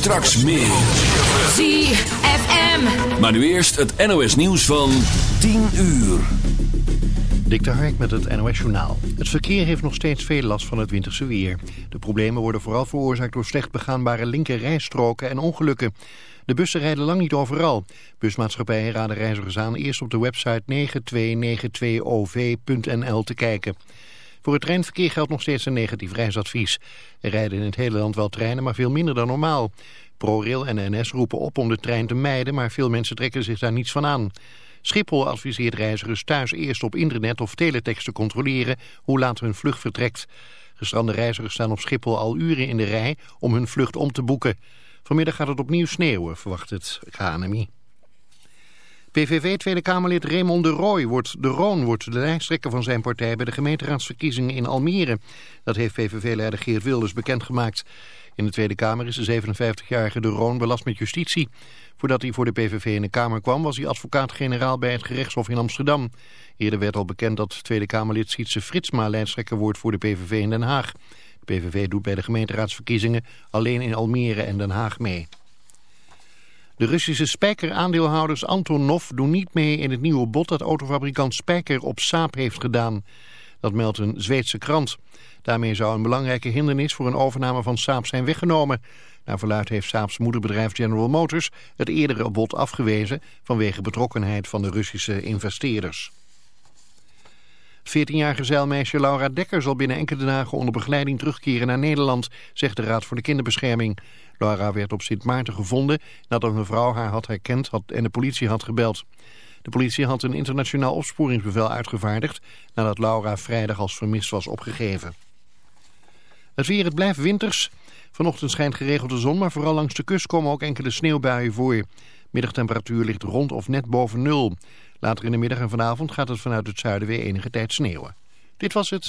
Straks meer. ZFM. Maar nu eerst het NOS nieuws van 10 uur. Dik de Hark met het NOS Journaal. Het verkeer heeft nog steeds veel last van het winterse weer. De problemen worden vooral veroorzaakt door slecht begaanbare linker rijstroken en ongelukken. De bussen rijden lang niet overal. Busmaatschappijen raden reizigers aan eerst op de website 9292ov.nl te kijken. Voor het treinverkeer geldt nog steeds een negatief reisadvies. Er rijden in het hele land wel treinen, maar veel minder dan normaal. ProRail en NS roepen op om de trein te mijden, maar veel mensen trekken zich daar niets van aan. Schiphol adviseert reizigers thuis eerst op internet of teletext te controleren hoe laat hun vlucht vertrekt. Gestrande reizigers staan op Schiphol al uren in de rij om hun vlucht om te boeken. Vanmiddag gaat het opnieuw sneeuwen, verwacht het KNMI. PVV Tweede Kamerlid Raymond de Rooij wordt de Roon wordt de lijsttrekker van zijn partij bij de gemeenteraadsverkiezingen in Almere. Dat heeft PVV-leider Geert Wilders bekendgemaakt. In de Tweede Kamer is de 57-jarige de Roon belast met justitie. Voordat hij voor de PVV in de Kamer kwam was hij advocaat-generaal bij het gerechtshof in Amsterdam. Eerder werd al bekend dat Tweede Kamerlid Sietse Fritsma lijsttrekker wordt voor de PVV in Den Haag. De PVV doet bij de gemeenteraadsverkiezingen alleen in Almere en Den Haag mee. De Russische spijkeraandeelhouders Antonov doen niet mee in het nieuwe bod dat autofabrikant Spijker op Saab heeft gedaan. Dat meldt een Zweedse krant. Daarmee zou een belangrijke hindernis voor een overname van Saab zijn weggenomen. Naar verluid heeft Saabs moederbedrijf General Motors het eerdere bod afgewezen vanwege betrokkenheid van de Russische investeerders. 14-jarige zeilmeisje Laura Dekker zal binnen enkele dagen onder begeleiding terugkeren naar Nederland, zegt de Raad voor de Kinderbescherming. Laura werd op Sint Maarten gevonden nadat een vrouw haar had herkend had en de politie had gebeld. De politie had een internationaal opsporingsbevel uitgevaardigd nadat Laura vrijdag als vermist was opgegeven. Het weer, het blijft winters. Vanochtend schijnt geregeld de zon, maar vooral langs de kust komen ook enkele sneeuwbuien voor. Middagtemperatuur ligt rond of net boven nul. Later in de middag en vanavond gaat het vanuit het zuiden weer enige tijd sneeuwen. Dit was het.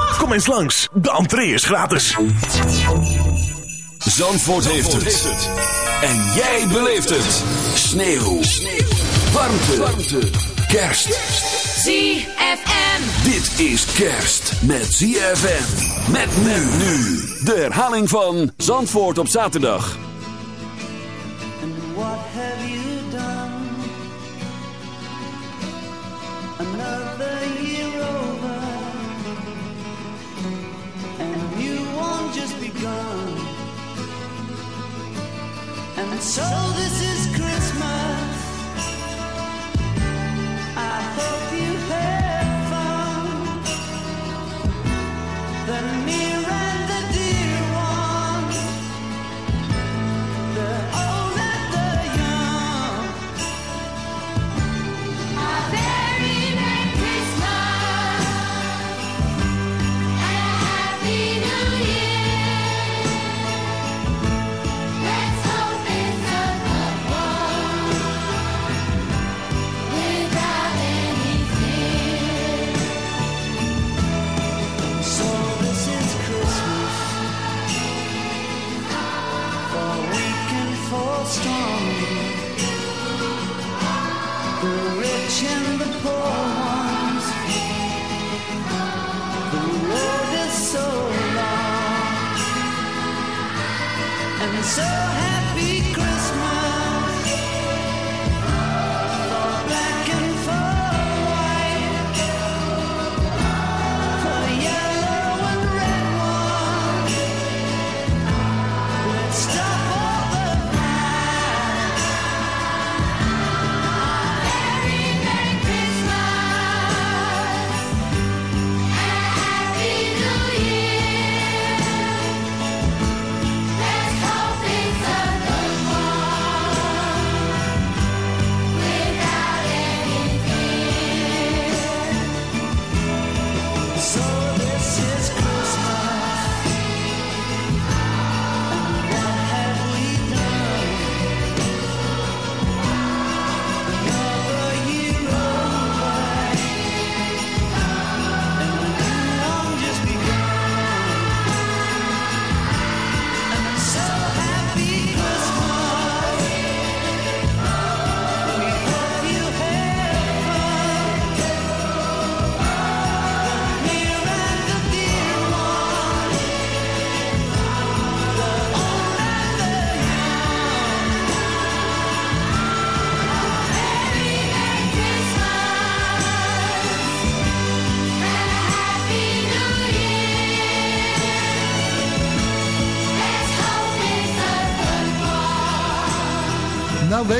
Kom eens langs, de entree is gratis. Zandvoort heeft het. En jij beleeft het. Sneeuw. Warmte. Warmte. Kerst. ZFM. Dit is kerst met ZFM. Met men nu. De herhaling van Zandvoort op zaterdag. So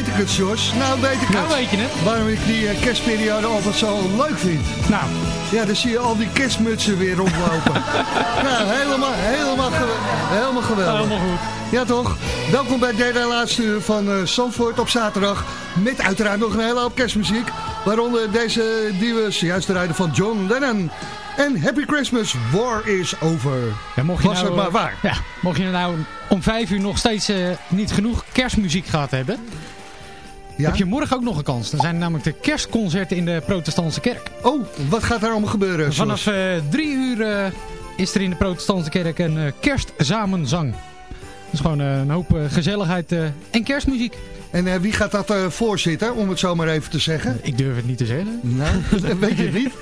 weet ik het. Nou weet ik Nou het. weet je het. Waarom ik die eh, kerstperiode altijd zo leuk vind. Nou, Ja, dan zie je al die kerstmutsen weer rondlopen. nou, helemaal, helemaal, helemaal geweldig. helemaal goed. Ja, toch? Welkom bij derde en laatste uur van eh Zandvoort op zaterdag. Met uiteraard nog een hele hoop kerstmuziek. Waaronder deze die we zojuist rijden van John Lennon. En Happy Christmas, War is Over. Ja, mocht je Was nou, het maar waar. Ja, mocht je nou om vijf uur nog steeds eh, niet genoeg kerstmuziek gehad hebben... Ja? heb je morgen ook nog een kans. Dan zijn namelijk de kerstconcerten in de protestantse kerk. Oh, wat gaat daar allemaal gebeuren? Vanaf eh, drie uur eh, is er in de protestantse kerk een kerstsamenzang. Dat is gewoon een hoop gezelligheid en kerstmuziek. En wie gaat dat voorzitten, om het zo maar even te zeggen? Ik durf het niet te zeggen. Nou, dat weet je niet.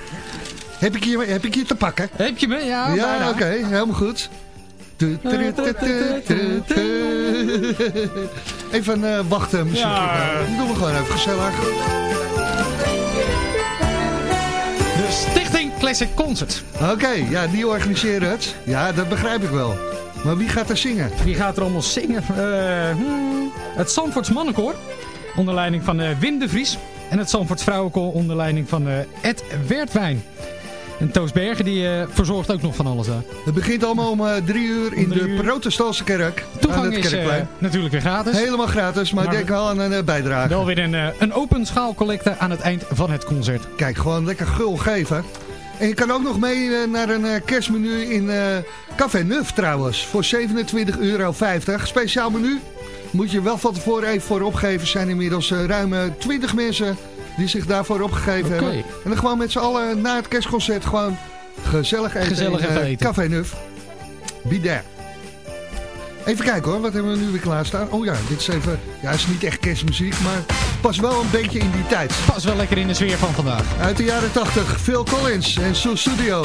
Heb ik je, heb ik je te pakken? Heb je me? Ja, Ja, oké, helemaal goed. Even uh, wachten, muziek. Ja. Dan doen we gewoon even gezellig. De Stichting Classic Concert. Oké, ja, die organiseren het. Ja, dat begrijp ik wel. Maar wie gaat er zingen? Wie gaat er allemaal zingen? Eh, hmm, het Zandvoorts Mannenkoor. Onder leiding van eh, Wim de Vries. En het Zandvoorts Vrouwenkoor onder leiding van eh, Ed Wertwijn. En Toos Bergen die eh, verzorgt ook nog van alles daar. Het begint allemaal om eh, drie uur in drie de uur. protestantse kerk. Toegang is kerkplein. natuurlijk weer gratis. Helemaal gratis, maar, Maar- denk wel aan een bijdrage. Wel weer een, een open schaalcollecte aan het eind van het concert. Kijk, gewoon lekker gul geven. En je kan ook nog mee naar een kerstmenu in Café Neuf trouwens. Voor 27,50 euro. Speciaal menu. Moet je wel van tevoren even voor opgeven. Zijn inmiddels ruim eh, 20 mensen die zich daarvoor opgegeven hebben. En dan gewoon met z'n allen na het kerstconcert gewoon gezellig eten Gezellig even eh, eten. Café Neuf. Be there. Even kijken hoor, wat hebben we nu weer klaarstaan? Oh ja, dit is even, ja, is niet echt kerstmuziek, maar pas wel een beetje in die tijd. Pas wel lekker in de sfeer van vandaag. Uit de jaren 80, Phil Collins en Soul Studio.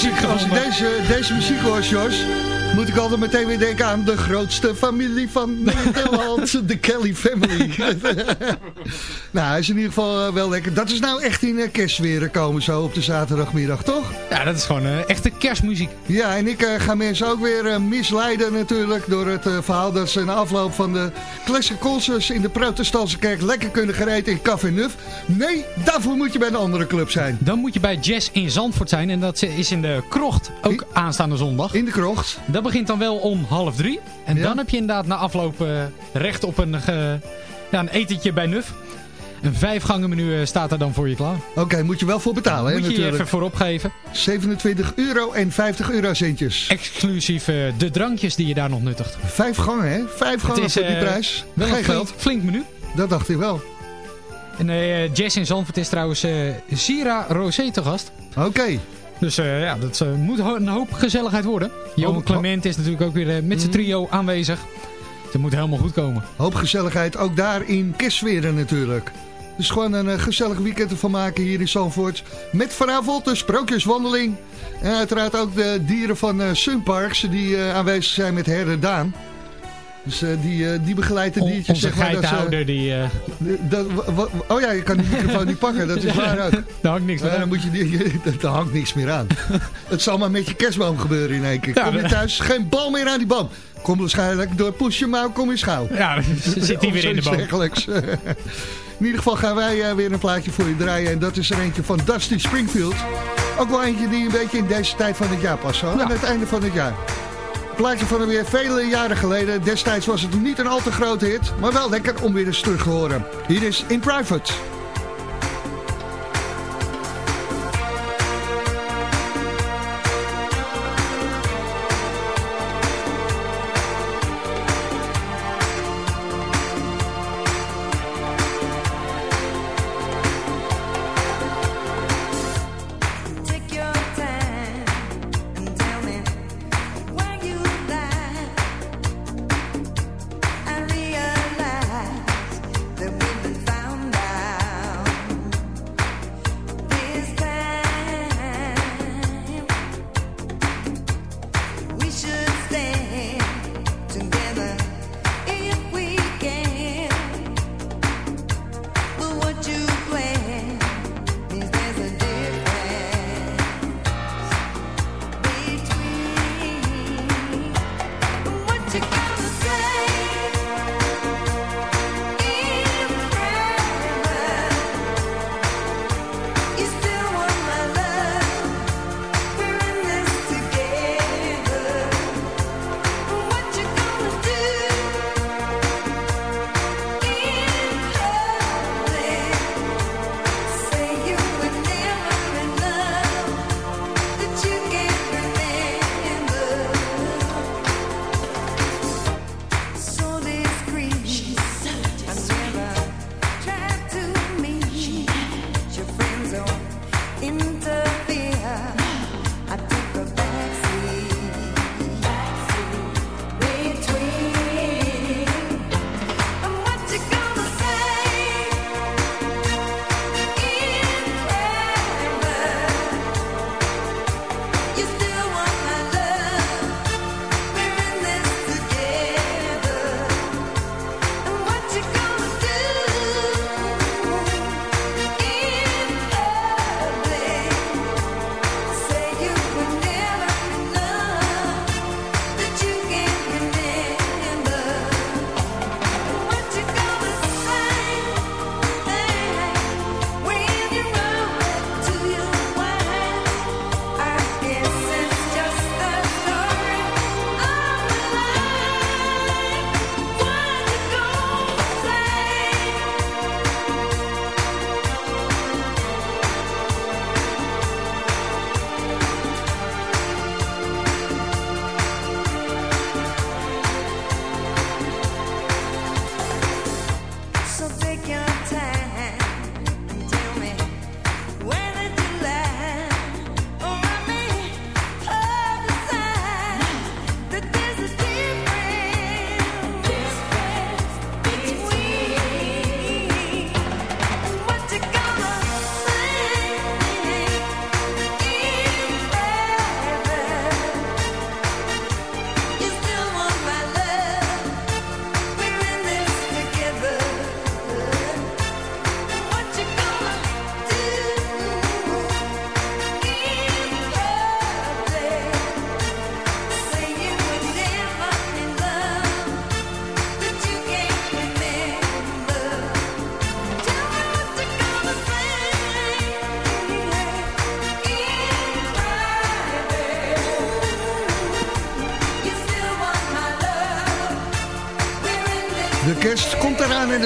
Als ik, als ik deze, deze muziek hoor, Jos, moet ik altijd meteen weer denken aan de grootste familie van Nederland, de Kelly Family. nou, is in ieder geval eh, wel lekker. Dat is nou echt in uh, kerstweer komen zo op de zaterdagmiddag, toch? Ja, dat is gewoon eh, echte kerstmuziek. Ja, en ik eh, ga mensen ook weer eh, misleiden natuurlijk door het verhaal dat ze na afloop van de Classic Concerts in de protestantse kerk lekker kunnen gereden in Café Nuf. Nee, daarvoor moet je bij een andere club zijn. Dan moet je bij Jazz in Zandvoort zijn. En dat is in de krocht, ook aanstaande zondag. In de krocht. Dat begint dan wel om half drie. En Ja. dan heb je inderdaad na afloop recht op een, ja, een etentje bij Nuf. Een vijfgangen menu eh, staat er dan voor je klaar. Oké, moet je wel voor betalen, hè, Moet je je natuurlijk. even voor opgeven. 27 euro en 50 eurocentjes. Exclusief eh, de drankjes die je daar nog nuttigt. Vijf gangen, hè? Vijf gangen voor die eh, prijs. wel Geen flink, geld. flink menu. Dat dacht ik wel. En eh Jazz in Zandvoort is trouwens eh Sira Rosé te gast. Oké. Dus ja, dat moet ho- een hoop gezelligheid worden. Johan Hoop- Clement is natuurlijk ook weer met zijn trio aanwezig. Het moet helemaal goed komen. Hoop gezelligheid, ook daar in Kerstweren natuurlijk. Dus gewoon een eh, gezellig weekend ervan maken hier in Zandvoort. Met vanavond de sprookjeswandeling. En uiteraard ook de dieren van eh Sunparks die eh, aanwezig zijn met herder Daan. Dus eh, die, eh, die begeleidt de diertjes. onze zeg maar, geitenhouder die... eh dat, oh ja, je kan die microfoon niet pakken, dat is waar ook. daar hangt niks Maar meer dan aan. moet je die, daar hangt niks meer aan. Het zal maar met je kerstboom gebeuren in één keer. Ja, Kom je thuis, geen bal meer aan die boom. Kom waarschijnlijk door push je mouw, kom je schouw. Ja, dan zit hij Of weer in de boom. In ieder geval gaan wij eh, weer een plaatje voor je draaien. En dat is er eentje van Dusty Springfield. Ook wel eentje die een beetje in deze tijd van het jaar past. Aan het einde van het jaar. Een plaatje van weer vele jaren geleden. Destijds was het niet een al te grote hit. Maar wel lekker om weer eens terug te horen. Hier is In Private. Your time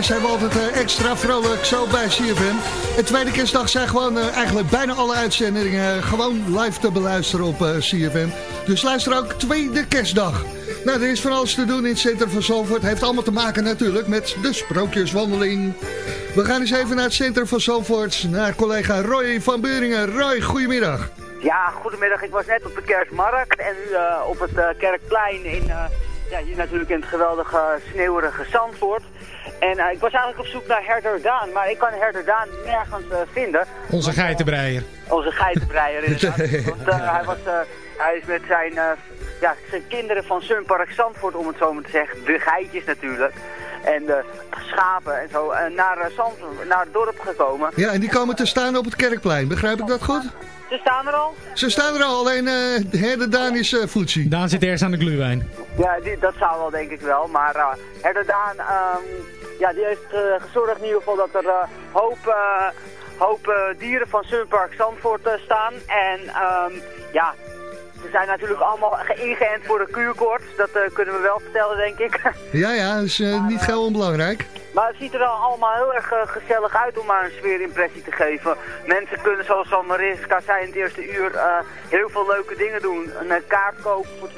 zijn we altijd eh, extra vrolijk zo bij CFM. En tweede kerstdag zijn gewoon eh, eigenlijk bijna alle uitzendingen eh, gewoon live te beluisteren op CFM. Dus luister ook tweede kerstdag. Nou, er is van alles te doen in het centrum van Zalvoort. Heeft allemaal te maken natuurlijk met de sprookjeswandeling. We gaan eens even naar het centrum van Zalvoort. Naar collega Roy van Beuringen. Roy, goedemiddag. Ja, goedemiddag. Ik was net op de kerstmarkt en op het Kerkplein in, ja, hier natuurlijk in het geweldige sneeuwige Zandvoort. En eh, ik was eigenlijk op zoek naar Herder Daan, maar ik kan Herder Daan nergens eh, vinden. Onze geitenbreier. Onze geitenbreier inderdaad. Want eh, hij, was, eh, hij is met zijn, eh, ja, zijn kinderen van Sunpark Zandvoort, om het zo maar te zeggen, de geitjes natuurlijk, en de schapen en zo eh, naar, eh, naar het dorp gekomen. Ja, en die komen te staan op het Kerkplein. Begrijp ik dat goed? Ze staan er al. Ze staan er al, alleen eh de herde Daan is eh voetsie. Daan zit eerst aan de gluwijn. Ja, die, dat zou wel denk ik wel. Maar uh, Herder Daan, ehm, ja, die heeft eh, gezorgd in ieder geval dat er eh, hoop, eh, hoop eh, dieren van Sunpark Zandvoort eh, staan. En ehm, ja, ze zijn natuurlijk allemaal ge- ingeënt voor de kuurkoorts. Dat eh, kunnen we wel vertellen, denk ik. Ja, ja, dat is eh, niet geheel onbelangrijk. Maar het ziet er wel allemaal heel erg eh, gezellig uit om maar een sfeerimpressie te geven. Mensen kunnen, zoals al Mariska zei in het eerste uur, heel veel leuke dingen doen. Een kaart kopen voor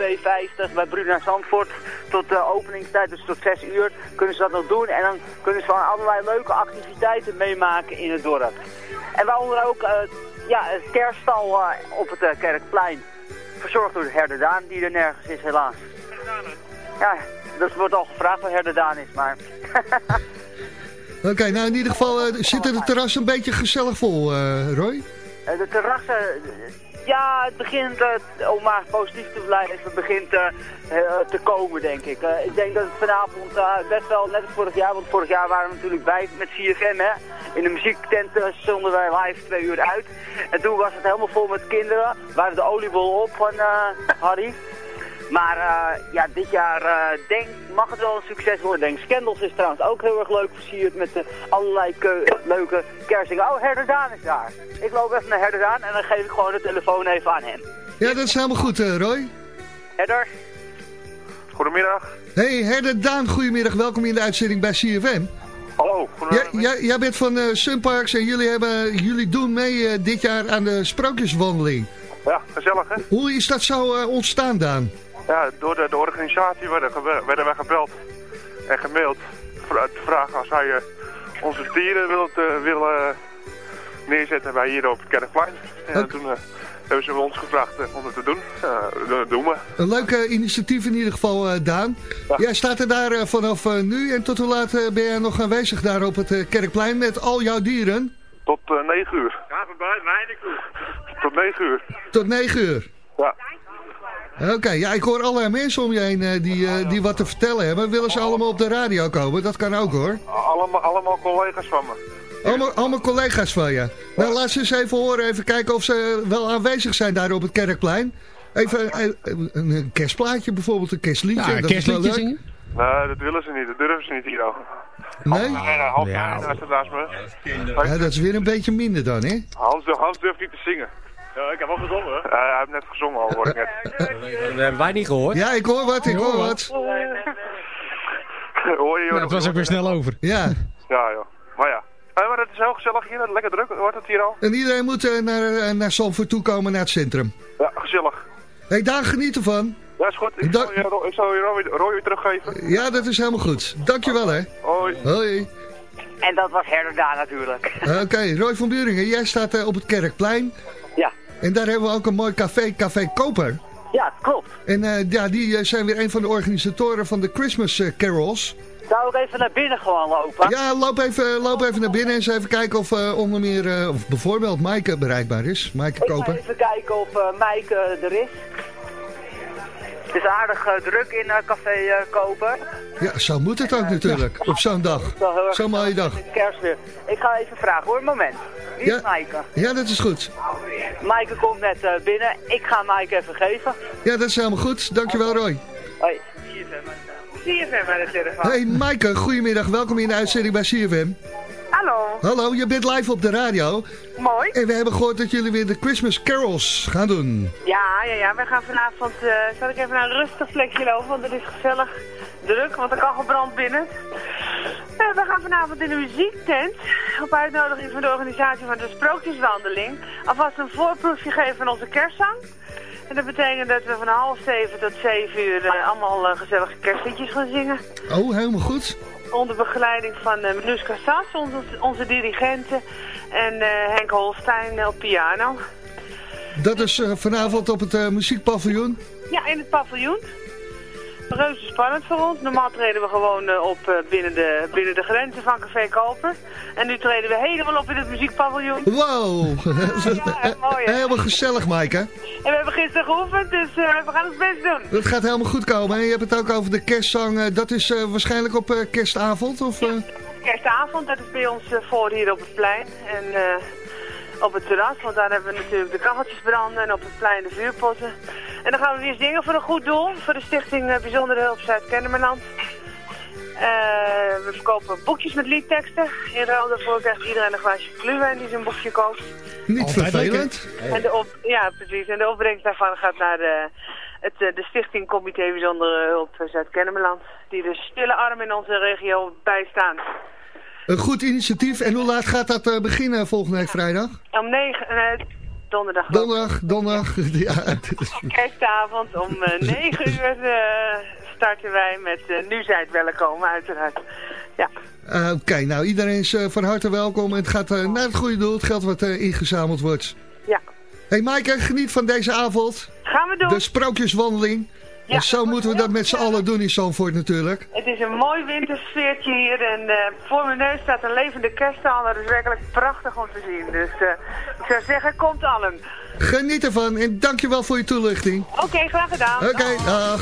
2,50 bij Bruna Zandvoort tot de openingstijd, dus tot 6 uur, kunnen ze dat nog doen. En dan kunnen ze van allerlei leuke activiteiten meemaken in het dorp. En waaronder ook ja, het kerststal op het Kerkplein. Verzorgd door de Herder Daan, die er nergens is helaas. Ja, dat wordt al gevraagd waar Herder Daan is, maar... Oké, nou in ieder geval eh, zitten de terrassen een beetje gezellig vol, eh, Roy. Eh, De terrassen, ja, het begint, eh, om maar positief te blijven, het begint eh, eh, te komen, denk ik. Ik denk dat het vanavond best wel, net als vorig jaar, want vorig jaar waren we natuurlijk bij met 4FM, hè. In de muziektent zonden wij live twee uur uit. En toen was het helemaal vol met kinderen, waren de oliebol op van Harry. Maar eh, ja, dit jaar eh, denk, mag het wel een succes worden. Denk Scandals is trouwens ook heel erg leuk versierd met eh, allerlei leuke kerstdingen. Oh, Herder Daan is daar. Ik loop even naar Herder Daan en dan geef ik gewoon de telefoon even aan hem. Ja, dat is helemaal goed, eh, Roy. Herder? Goedemiddag. Hey, Herder Daan, goedemiddag. Welkom in de uitzending bij CFM. Hallo, Ja, goedemiddag. jij, jij bent van eh Sunparks en jullie, hebben, jullie doen mee eh, dit jaar aan de sprookjeswandeling. Ja, gezellig hè? Hoe is dat zo eh, ontstaan, Daan? Ja, door de, de organisatie werden, werden wij gebeld en gemaild voor- te vragen als wij eh, onze dieren willen, te- willen neerzetten bij hier op het Kerkplein. En toen eh, hebben ze ons gevraagd eh, om het te doen. Ja, dat doen we. Een leuk eh, initiatief in ieder geval, eh, Daan. Jij staat er daar eh, vanaf eh, nu en tot hoe laat eh, ben jij nog aanwezig daar op het eh, Kerkplein met al jouw dieren? Tot eh 9 uur. Ja, voorbij, mijn Tot 9 uur. Tot 9 uur. Ja. Oké, ja, ik hoor allerlei mensen om je heen eh, die, eh, die wat te vertellen hebben. Willen ze allemaal op de radio komen? Dat kan ook hoor. Allemaal, allemaal collega's van me. Allemaal, allemaal collega's van je. Nou, laat ze eens even horen, even kijken of ze wel aanwezig zijn daar op het Kerkplein. Even eh, een, een kerstplaatje bijvoorbeeld, een kerstliedje. Ja, dat is wel kerstliedje zingen. Nee, dat willen ze niet. Dat durven ze niet hier al. Nee? Nee, nee, Hans ja. naast me. Ja, dat is weer een beetje minder dan, hè? Hans, Hans durft niet te zingen. Ja, ik heb wel gezongen. hij heeft net gezongen al, hoor ik net. Dat hebben wij niet gehoord. Ja, ik hoor wat, ik hoor wat. hoor je, het was ook weer snel over. Ja, Ja, ja. Maar ja. Maar het is heel gezellig hier. Lekker druk. Wordt het hier al? en iedereen moet eh, naar, eh, naar Zandvoort toe komen, naar het centrum. Ja, gezellig. Hé, daar geniet ervan. Ja, is goed. Ik zal je, ik zal je Roy, Roy weer teruggeven. Ja, dat is helemaal goed. Dankjewel, hè. Hoi. Hoi. En dat was Herder natuurlijk. Oké, Roy van Buringen, jij staat eh, op het Kerkplein. Ja. En daar hebben we ook een mooi café, Café Koper. Ja, klopt. En eh, ja, die eh, zijn weer een van de organisatoren van de Christmas eh, Carols. Zou ik even naar binnen gewoon lopen? Ja, loop even, loop even naar binnen en eens even kijken of onder meer, of bijvoorbeeld Maaike bereikbaar is. Maaike Koper. even kijken of eh, er is. Het is aardig eh, druk in eh, Café eh, Koper. Ja, zo moet het ook natuurlijk, op zo'n dag. Zo'n mooie dag. Is kerstweer. Ik ga even vragen hoor, een moment. Wie is Ja. Maaike? Ja, dat is goed. Maaike komt net eh, binnen. Ik ga Maaike even geven. Ja, dat is helemaal goed. Dankjewel, Roy. Hoi. CFM aan de telefoon. Hey Maaike, goedemiddag. Welkom in de uitzending bij CFM. Hallo. Hallo, je bent live op de radio. Mooi. En we hebben gehoord dat jullie weer de Christmas Carols gaan doen. Ja, ja, ja. We gaan vanavond, eh zal ik even naar een rustig plekje lopen, want het is gezellig druk, want er kan gebrand binnen. Eh, we gaan vanavond in de muziektent, op uitnodiging van de organisatie van de Sprookjeswandeling, alvast een voorproefje geven van onze kerstzang. En dat betekent dat we van half zeven tot zeven uur eh, allemaal gezellige kerstliedjes gaan zingen. Oh, helemaal goed. Onder begeleiding van uh, Menuska Sas, onze, onze dirigenten, en eh, Henk Holstein eh, op piano. Dat is vanavond op het muziekpaviljoen. Ja, in het paviljoen. Reuze spannend voor ons. Normaal treden we gewoon eh, op eh, binnen, de, binnen de grenzen van Café Koper. En nu treden we helemaal op in het muziekpaviljoen. Wow, Ja, mooi helemaal gezellig Maaike. En we hebben gisteren geoefend, dus eh, we gaan ons best doen. Dat gaat helemaal goed komen. En je hebt het ook over de kerstzang. dat is waarschijnlijk op kerstavond? Of, eh? Kerstavond, dat is bij ons voor hier op het plein. En op het terras, want daar hebben we natuurlijk de kacheltjes branden en op het plein de vuurpotten. En dan gaan we weer zingen voor een goed doel, voor de stichting eh, Bijzondere Hulp Zuid-Kennemerland. Eh, we verkopen boekjes met liedteksten. In ruil daarvoor krijgt iedereen een glaasje gluwijn die zijn boekje koopt. Niet Altijd vervelend. En de op, ja, precies. En de opbrengst daarvan gaat naar de, het, eh, de Stichting Comité Bijzondere Hulp Zuid-Kennemerland. Die de stille arm in onze regio bijstaan. Een goed initiatief. En hoe laat gaat dat eh, beginnen volgende week vrijdag? Om negen, eh, donderdag. Donderdag, donderdag. Ja, Kerstavond om eh, 9 uur starten wij met Nu zijt welkom, uiteraard. Ja, Eh, Oké, nou iedereen is van harte welkom. En het gaat naar het goede doel. Het geld wat ingezameld wordt. ja. Hey Maaike, geniet van deze avond. Gaan we doen. De sprookjeswandeling. Ja, en zo moeten we dat met z'n allen doen in Zandvoort natuurlijk. Het is een mooi wintersfeertje hier en eh, voor mijn neus staat een levende kerststal. Dat is werkelijk prachtig om te zien. Dus eh, ik zou zeggen, komt allen. Geniet ervan en dankjewel voor je toelichting. Oké, graag gedaan. Oké, dag.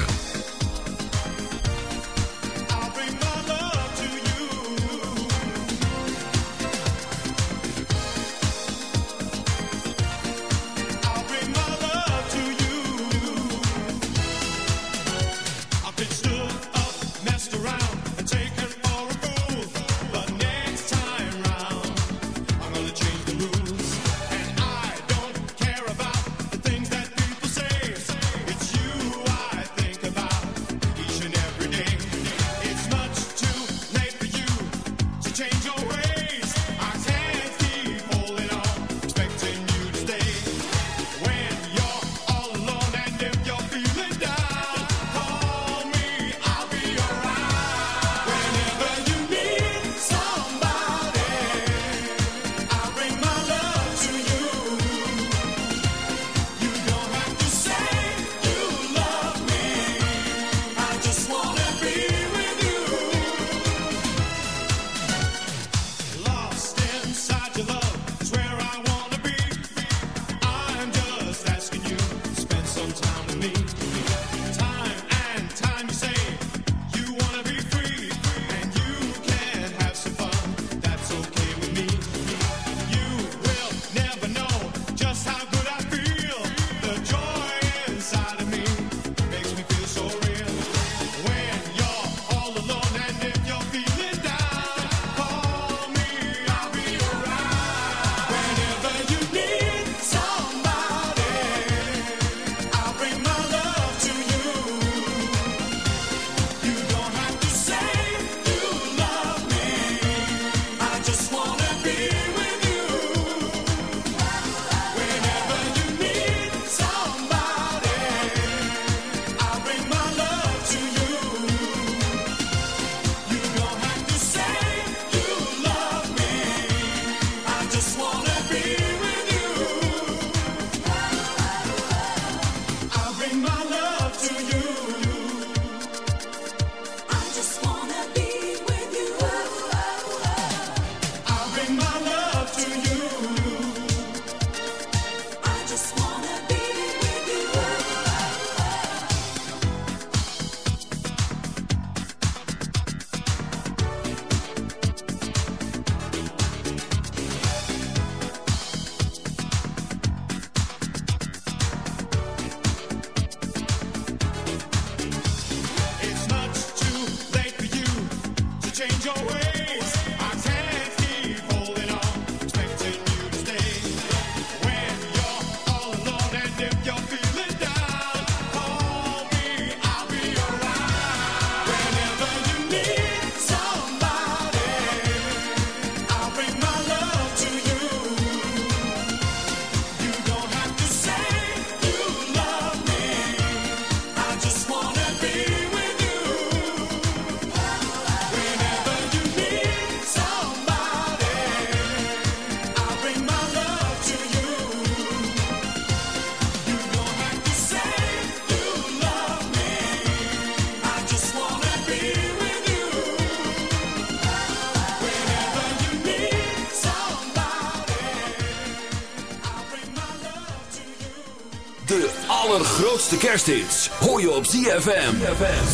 Grootste kersthits hoor je op ZFM.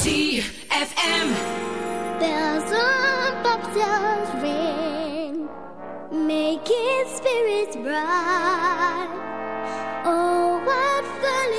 ZFM. Bells on bobtails ring, making spirits bright. Oh, what fun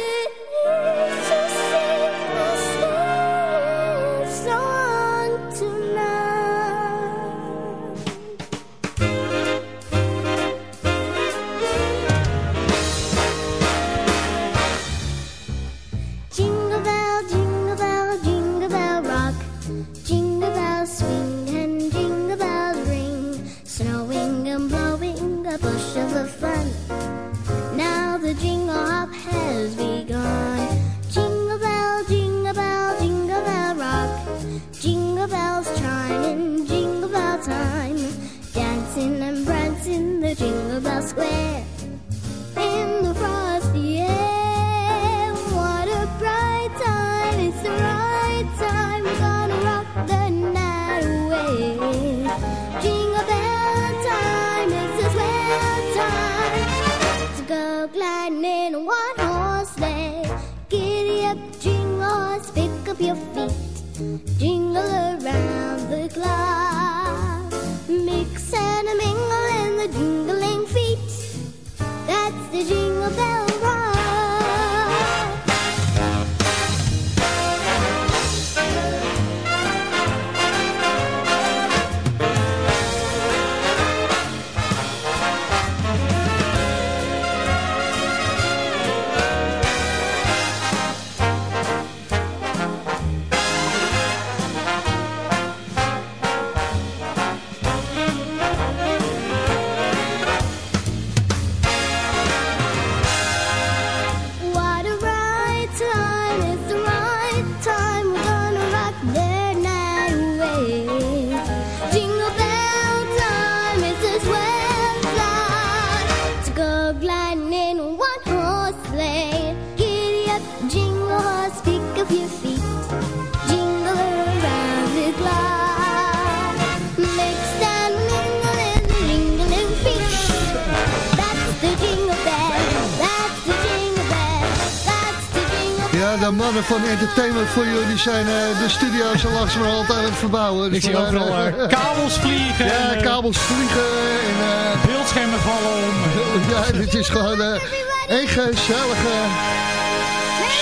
You die zijn eh, de studio's al langzamerhand aan het verbouwen. Dus Ik zie overal eh, eh, kabels vliegen. Ja, en, eh, kabels vliegen en... eh, Beeldschermen vallen om. ja, dit is gewoon een gezellige...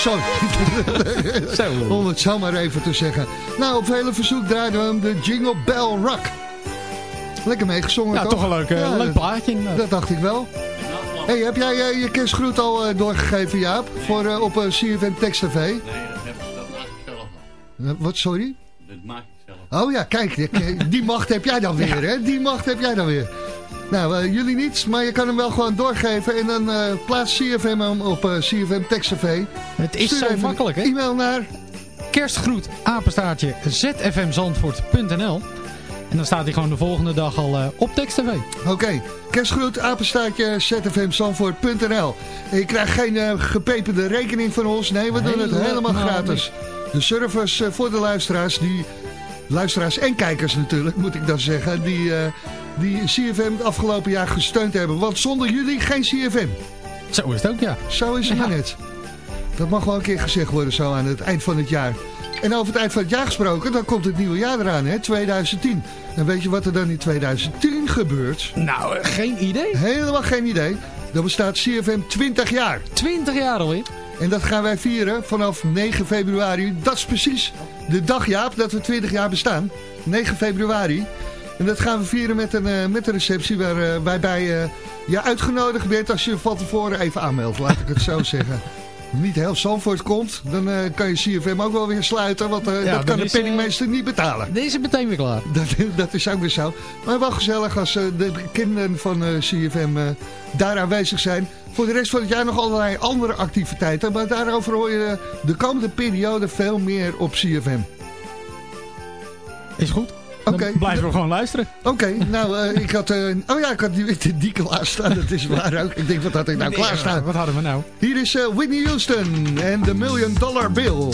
Zo. Zo. Om het zo maar even te zeggen. Nou, op vele verzoek draaiden we hem de Jingle Bell Rock. Lekker meegezongen, Ja, toch een leuk, Ja, leuk dat- plaatje. Dat dacht ik wel. Hey, heb jij je kerstgroet al eh, doorgegeven, Jaap? Voor, op uh, CFM Text TV? Nee, wat, sorry? Dat maak ik zelf. Oh ja, kijk, die- macht heb jij dan weer, hè? Die macht heb jij dan weer. Nou, eh, jullie niet, maar je kan hem wel gewoon doorgeven en dan eh plaats CFM hem op eh, CFM Text TV. Het is Stuur zo makkelijk, hè? E-mail naar... Kerstgroet, apenstaartje, zfmzandvoort.nl En dan staat hij gewoon de volgende dag al eh, op tekst TV. Oké, kerstgroet, apenstaartje, zfmzandvoort.nl. En je krijgt geen eh, gepeperde rekening van ons. Nee, we doen het helemaal Helemaal gratis. De service eh, voor de luisteraars, die, luisteraars en kijkers natuurlijk, moet ik dan zeggen, die, eh, die CFM het afgelopen jaar gesteund hebben. Want zonder jullie geen CFM. Zo is het ook, ja. Zo is het maar net. Dat mag wel een keer gezegd worden zo aan het eind van het jaar. En over het eind van het jaar gesproken, dan komt het nieuwe jaar eraan, hè, 2010. En weet je wat er dan in 2010 gebeurt? Nou, eh, geen idee. Helemaal geen idee. Dan bestaat CFM 20 jaar. 20 jaar alweer. En dat gaan wij vieren vanaf 9 februari. Dat is precies de dag, Jaap, dat we 20 jaar bestaan. 9 februari. En dat gaan we vieren met een, eh, met een receptie waar, eh, waarbij eh, je uitgenodigd bent als je van tevoren even aanmeldt. Laat ik het zo zeggen. Niet heel Zandvoort komt, dan eh, kan je CFM ook wel weer sluiten. Want eh, Ja, dat kan de is, eh, penningmeester niet betalen. Deze is meteen weer klaar. Dat, dat is ook weer zo. Maar wel gezellig als de kinderen van CFM daar aanwezig zijn. Voor de rest van het jaar nog allerlei andere activiteiten. Maar daarover hoor je de komende periode veel meer op CFM. Is goed. Oké. Dan blijven we gewoon luisteren. Oké, nou, eh, ik had... eh, oh ja, ik had die, die, die klaarstaan. Dat is waar ook. Ik denk, wat had ik nou Nee, klaarstaan? Wat hadden we nou? Hier is eh, Whitney Houston en de Million Dollar Bill.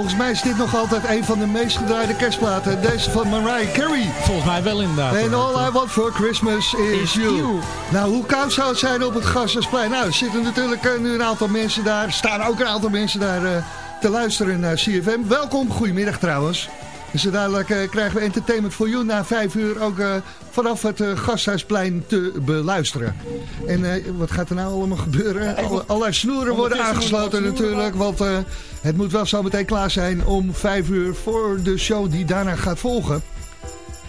Volgens mij is dit nog altijd een van de meest gedraaide kerstplaten. Deze van Mariah Carey. Volgens mij wel inderdaad. And all I want for Christmas is, Is you. you. Nou, hoe koud zou het zijn op het Gasthuisplein? Nou, er zitten natuurlijk eh, nu een aantal mensen daar. Er staan ook een aantal mensen daar eh, te luisteren naar CFM. Welkom, goedemiddag trouwens. Dus dadelijk eh, krijgen we Entertainment for You na vijf uur ook vanaf het Gasthuisplein te beluisteren. En wat gaat er nou allemaal gebeuren? Alle, allerlei snoeren worden aangesloten natuurlijk, want het moet wel zo meteen klaar zijn om vijf uur voor de show die daarna gaat volgen.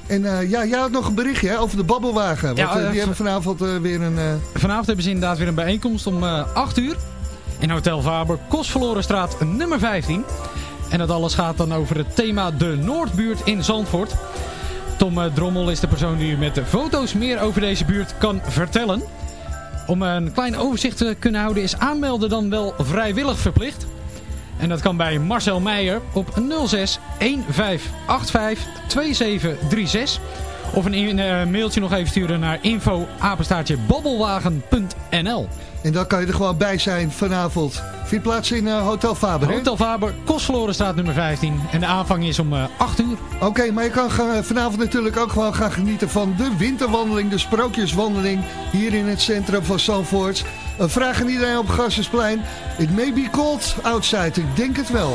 En eh, ja, jij had nog een berichtje hè, over de babbelwagen. Want Ja, eh, eh, die hebben vanavond weer een... Vanavond hebben ze inderdaad weer een bijeenkomst om eh 8 uur. In Hotel Faber, Kostverlorenstraat nummer 15. En dat alles gaat dan over het thema de Noordbuurt in Zandvoort. Tom Drommel is de persoon die u met de foto's meer over deze buurt kan vertellen. Om een klein overzicht te kunnen houden is aanmelden dan wel vrijwillig verplicht. En dat kan bij Marcel Meijer op 06 1585 2736. Of een in- eh, mailtje nog even sturen naar info babbelwagen.nl En dan kan je er gewoon bij zijn vanavond. Vind plaats in eh, Hotel Faber, hè? Hotel Faber, Kostverlorenstraat nummer 15. En de aanvang is om eh 8 uur. Oké, maar je kan gaan- vanavond natuurlijk ook gewoon gaan genieten van de winterwandeling, de sprookjeswandeling hier in het centrum van Zandvoort. Een vraag aan iedereen op Gassersplein. It may be cold outside, ik denk het wel.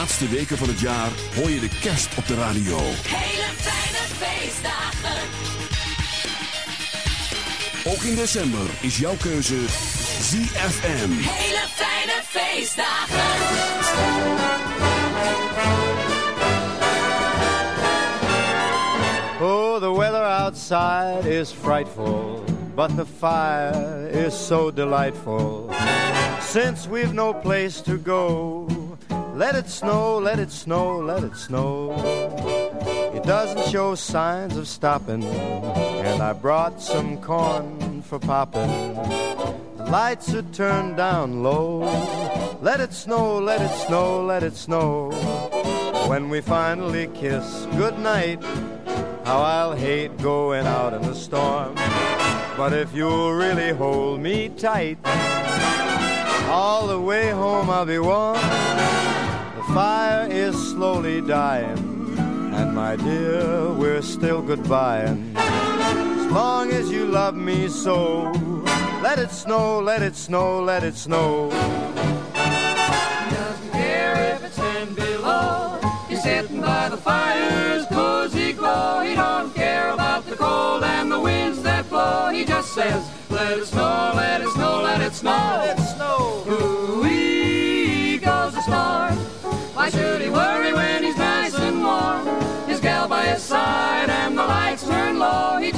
Laatste weken van het jaar hoor je de kerst op de radio. Hele fijne feestdagen. Ook in december is jouw keuze ZFM. Hele fijne feestdagen. Oh, the weather outside is frightful, but the fire is so delightful. Since we've no place to go, let it snow, let it snow, let it snow. It doesn't show signs of stopping, and I brought some corn for popping. The lights are turned down low. Let it snow, let it snow, let it snow. When we finally kiss goodnight, how I'll hate going out in the storm. But if you'll really hold me tight, all the way home I'll be warm. Fire is slowly dying, and my dear, we're still goodbying. As long as you love me so, let it snow, let it snow, let it snow. Doesn't care if it's ten below. He's sitting by the fire's cozy glow. He don't care about the cold and the winds that blow. He just says, let it snow, let it snow, let it snow. Let it snow.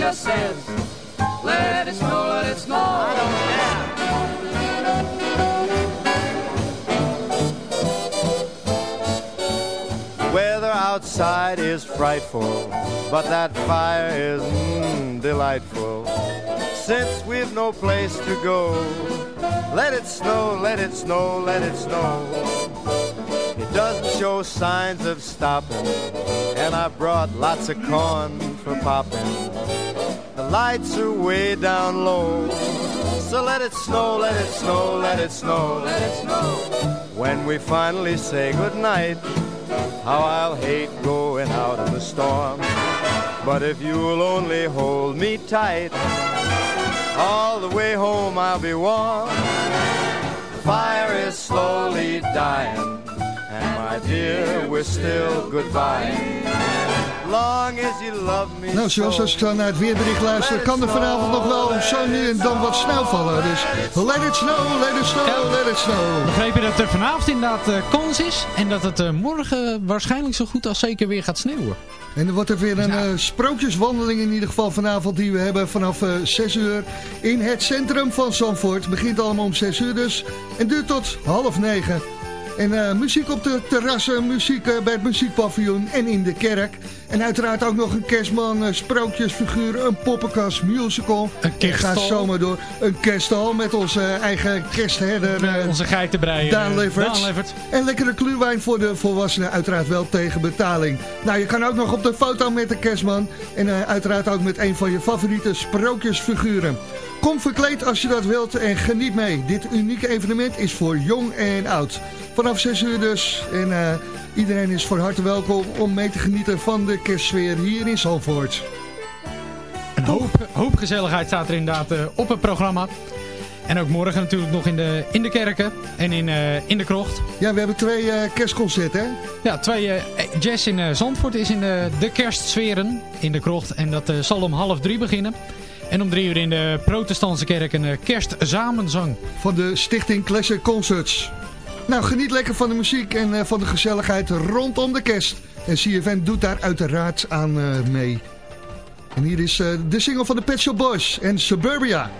Just says, Let it snow, let it snow. I don't care. Weather outside is frightful, but that fire is mm, delightful. Since we've no place to go, let it snow, let it snow, let it snow. It doesn't show signs of stopping, and I brought lots of corn for popping. Lights are way down low, so let it snow, let it snow, let it snow, let it snow. When we finally say goodnight, how I'll hate going out in the storm. But if you'll only hold me tight, all the way home I'll be warm. The fire is slowly dying, and my dear, we're still goodbye. Long as you love me Nou, zoals als ik dan naar het weerbericht luister, kan er vanavond nog wel zo nu en dan wat sneeuw vallen. Dus let it snow, let it snow, let it snow. Begreep je dat er vanavond inderdaad eh, kans is en dat het eh, morgen waarschijnlijk zo goed als zeker weer gaat sneeuwen. En er wordt er weer een eh, sprookjeswandeling in ieder geval vanavond die we hebben vanaf eh 6 uur in het centrum van Zandvoort. Begint allemaal om 6 uur dus en duurt tot half 9. En eh, muziek op de terrassen, muziek bij het muziekpaviljoen en in de kerk. En uiteraard ook nog een kerstman, sprookjesfiguur, een poppenkast, musical. Een En ga zomaar door. Een kerststal met onze eigen kerstherder eh, Onze geitenbrei. Daan eh. Daan Lefferts. En lekkere kluwijn voor de volwassenen, uiteraard wel tegen betaling. Nou, je kan ook nog op de foto met de kerstman. En eh, uiteraard ook met een van je favoriete sprookjesfiguren. Kom verkleed als je dat wilt en geniet mee. Dit unieke evenement is voor jong en oud. Vanaf 6 uur dus. En iedereen is van harte welkom om mee te genieten van de kerstsfeer hier in Zalvoort. Een hoop, hoop gezelligheid staat er inderdaad eh, op het programma. En ook morgen natuurlijk nog in de, in de kerken en in, eh, in de krocht. Ja, we hebben twee eh, kerstconcerten, hè? Ja, twee eh, jazz in Zandvoort is in de, de kerstsferen in de krocht. En dat zal om half drie beginnen. En om drie uur in de protestantse kerk een kerstzamenzang. Van de Stichting Classic Concerts. Nou, geniet lekker van de muziek en van de gezelligheid rondom de kerst. En CFN doet daar uiteraard aan eh, mee. En hier is eh, de single van de Pet Shop Boys en Suburbia.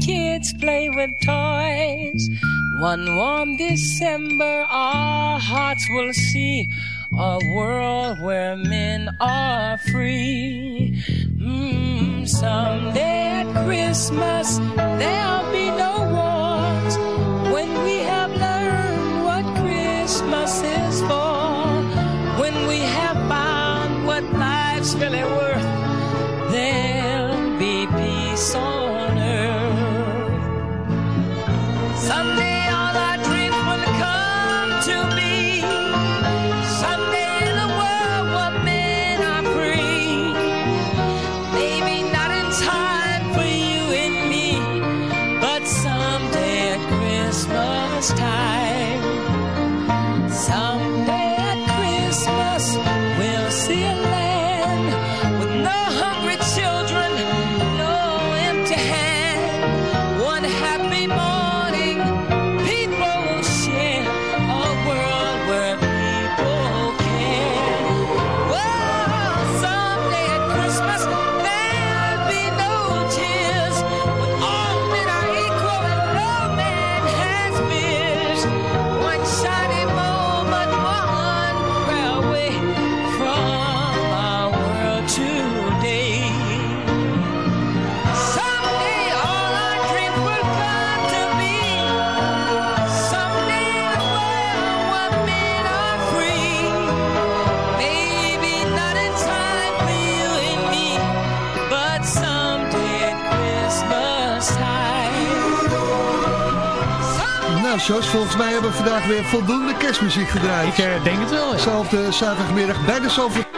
kids play with toys. One warm December, our hearts will see a world where men are free. Mm, someday at Christmas, there'll be no wars when we have learned what Christmas is for, when we have found what life's really worth. volgens mij hebben we vandaag weer voldoende kerstmuziek gedraaid. Ik eh, denk het wel. Zelfde zaterdagmiddag bij de Zalvoort